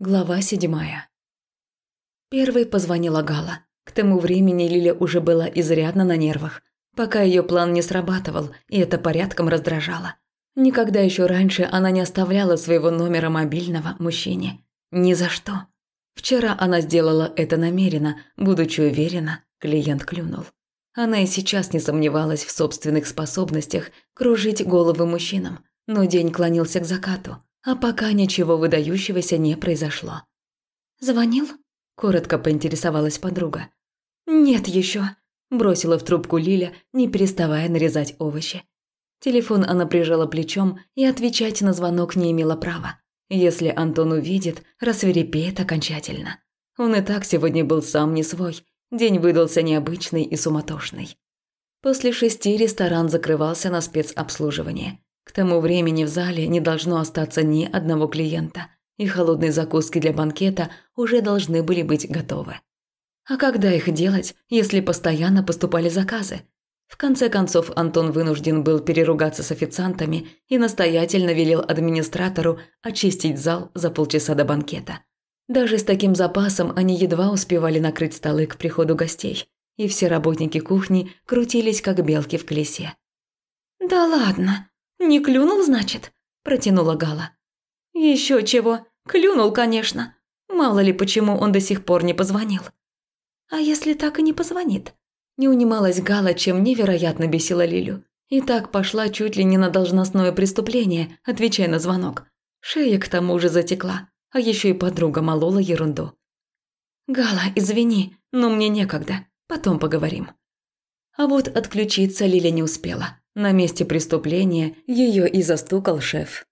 Глава седьмая. Первой позвонила Гала. К тому времени Лиля уже была изрядно на нервах, пока ее план не срабатывал, и это порядком раздражало. Никогда еще раньше она не оставляла своего номера мобильного мужчине. Ни за что. Вчера она сделала это намеренно, будучи уверена, клиент клюнул. Она и сейчас не сомневалась в собственных способностях кружить головы мужчинам, но день клонился к закату – а пока ничего выдающегося не произошло. «Звонил?» – коротко поинтересовалась подруга. «Нет еще», – бросила в трубку Лиля, не переставая нарезать овощи. Телефон она прижала плечом и отвечать на звонок не имела права. Если Антон увидит, рассверепеет окончательно. Он и так сегодня был сам не свой. День выдался необычный и суматошный. После шести ресторан закрывался на спецобслуживание. Тому времени в зале не должно остаться ни одного клиента, и холодные закуски для банкета уже должны были быть готовы. А когда их делать, если постоянно поступали заказы? В конце концов Антон вынужден был переругаться с официантами и настоятельно велел администратору очистить зал за полчаса до банкета. Даже с таким запасом они едва успевали накрыть столы к приходу гостей, и все работники кухни крутились как белки в колесе. «Да ладно!» «Не клюнул, значит?» – протянула Гала. «Еще чего. Клюнул, конечно. Мало ли, почему он до сих пор не позвонил». «А если так и не позвонит?» Не унималась Гала, чем невероятно бесила Лилю. И так пошла чуть ли не на должностное преступление, отвечая на звонок. Шея к тому же затекла, а еще и подруга молола ерунду. «Гала, извини, но мне некогда. Потом поговорим». А вот отключиться Лиля не успела. На месте преступления ее и застукал шеф.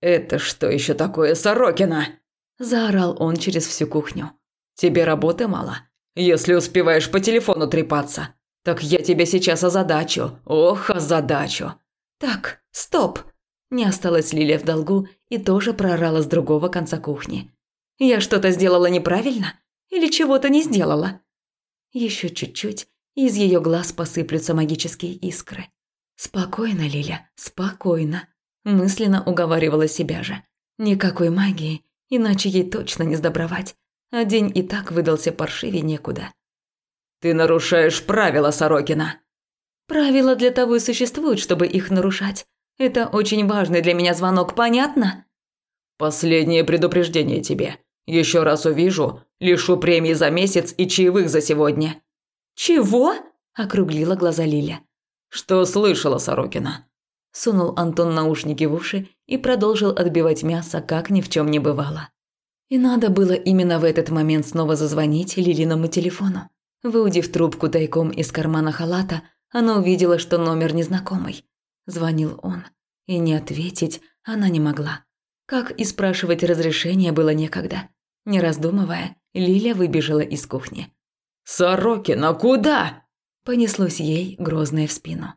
«Это что еще такое, Сорокина?» – заорал он через всю кухню. «Тебе работы мало? Если успеваешь по телефону трепаться, так я тебя сейчас озадачу. Ох, озадачу!» «Так, стоп!» Не осталась Лилия в долгу и тоже проорала с другого конца кухни. «Я что-то сделала неправильно? Или чего-то не сделала?» Еще чуть-чуть, и из ее глаз посыплются магические искры. «Спокойно, Лиля, спокойно», – мысленно уговаривала себя же. «Никакой магии, иначе ей точно не сдобровать. А день и так выдался паршивее некуда». «Ты нарушаешь правила, Сорокина!» «Правила для того и существуют, чтобы их нарушать. Это очень важный для меня звонок, понятно?» «Последнее предупреждение тебе. Еще раз увижу, лишу премии за месяц и чаевых за сегодня». «Чего?» – округлила глаза Лиля. «Что слышала Сорокина?» Сунул Антон наушники в уши и продолжил отбивать мясо, как ни в чем не бывало. И надо было именно в этот момент снова зазвонить Лилиному телефону. Выудив трубку тайком из кармана халата, она увидела, что номер незнакомый. Звонил он. И не ответить она не могла. Как и спрашивать разрешения было некогда. Не раздумывая, Лиля выбежала из кухни. «Сорокина, куда?» Понеслось ей грозное в спину.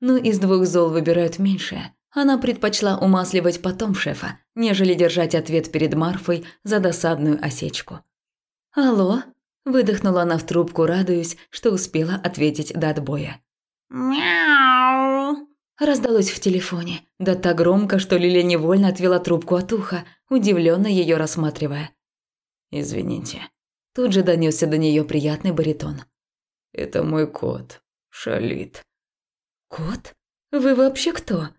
Но из двух зол выбирают меньшее. Она предпочла умасливать потом шефа, нежели держать ответ перед Марфой за досадную осечку. «Алло?» – выдохнула она в трубку, радуясь, что успела ответить до отбоя. «Мяу!» Раздалось в телефоне, да так громко, что Лиля невольно отвела трубку от уха, удивленно ее рассматривая. «Извините». Тут же донесся до нее приятный баритон. Это мой кот. Шалит. Кот? Вы вообще кто?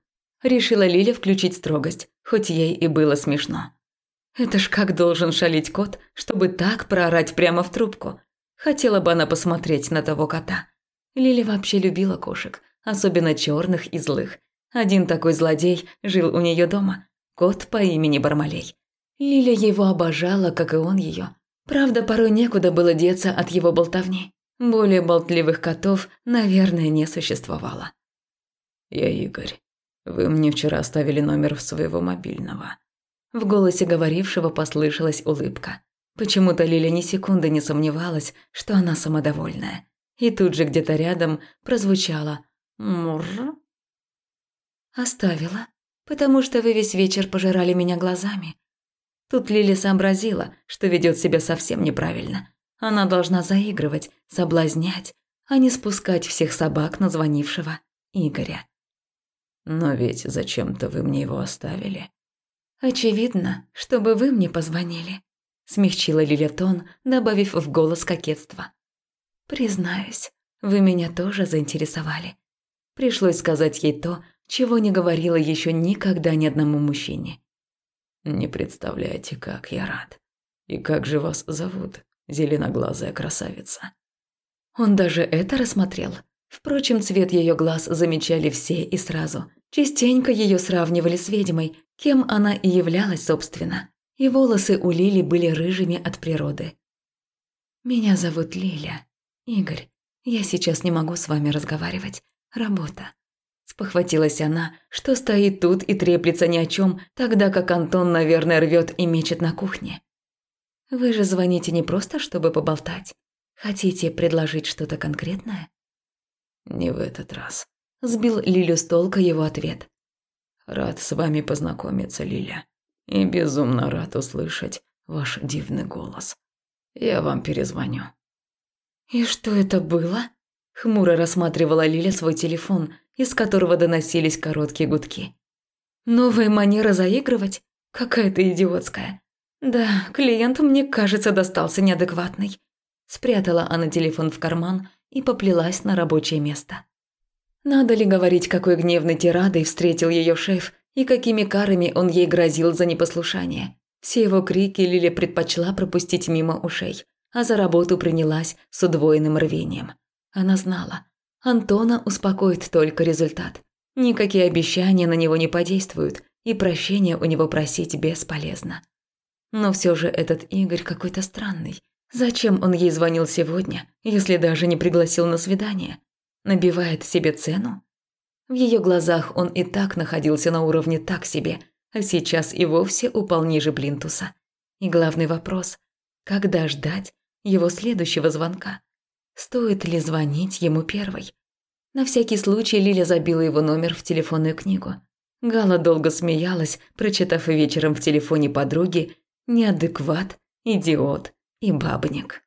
Решила Лиля включить строгость, хоть ей и было смешно. Это ж как должен шалить кот, чтобы так проорать прямо в трубку. Хотела бы она посмотреть на того кота. Лиля вообще любила кошек, особенно черных и злых. Один такой злодей жил у нее дома. Кот по имени Бармалей. Лиля его обожала, как и он ее. Правда, порой некуда было деться от его болтовни. Более болтливых котов, наверное, не существовало. «Я Игорь. Вы мне вчера оставили номер своего мобильного». В голосе говорившего послышалась улыбка. Почему-то Лиля ни секунды не сомневалась, что она самодовольная. И тут же где-то рядом прозвучало «Мур». «Оставила, потому что вы весь вечер пожирали меня глазами». Тут Лиля сообразила, что ведет себя совсем неправильно, она должна заигрывать, соблазнять, а не спускать всех собак на звонившего Игоря. Но ведь зачем-то вы мне его оставили. «Очевидно, чтобы вы мне позвонили», – смягчила Лиля тон, добавив в голос кокетства. «Признаюсь, вы меня тоже заинтересовали. Пришлось сказать ей то, чего не говорила еще никогда ни одному мужчине. «Не представляете, как я рад. И как же вас зовут, зеленоглазая красавица?» Он даже это рассмотрел. Впрочем, цвет ее глаз замечали все и сразу. Частенько ее сравнивали с ведьмой, кем она и являлась, собственно. И волосы у Лили были рыжими от природы. «Меня зовут Лиля. Игорь, я сейчас не могу с вами разговаривать. Работа». Спохватилась она, что стоит тут и треплется ни о чем, тогда как Антон, наверное, рвет и мечет на кухне. «Вы же звоните не просто, чтобы поболтать. Хотите предложить что-то конкретное?» «Не в этот раз», – сбил Лилю с толка его ответ. «Рад с вами познакомиться, Лиля, и безумно рад услышать ваш дивный голос. Я вам перезвоню». «И что это было?» – хмуро рассматривала Лиля свой телефон, из которого доносились короткие гудки. «Новая манера заигрывать? Какая-то идиотская. Да, клиент, мне кажется, достался неадекватный». Спрятала она телефон в карман и поплелась на рабочее место. Надо ли говорить, какой гневной тирадой встретил ее шеф и какими карами он ей грозил за непослушание? Все его крики Лиля предпочла пропустить мимо ушей, а за работу принялась с удвоенным рвением. Она знала, Антона успокоит только результат. Никакие обещания на него не подействуют, и прощения у него просить бесполезно. Но все же этот Игорь какой-то странный. Зачем он ей звонил сегодня, если даже не пригласил на свидание? Набивает себе цену? В ее глазах он и так находился на уровне так себе, а сейчас и вовсе упал ниже Блинтуса. И главный вопрос – когда ждать его следующего звонка? Стоит ли звонить ему первой? На всякий случай Лиля забила его номер в телефонную книгу. Гала долго смеялась, прочитав вечером в телефоне подруги «Неадекват», «Идиот» и «Бабник».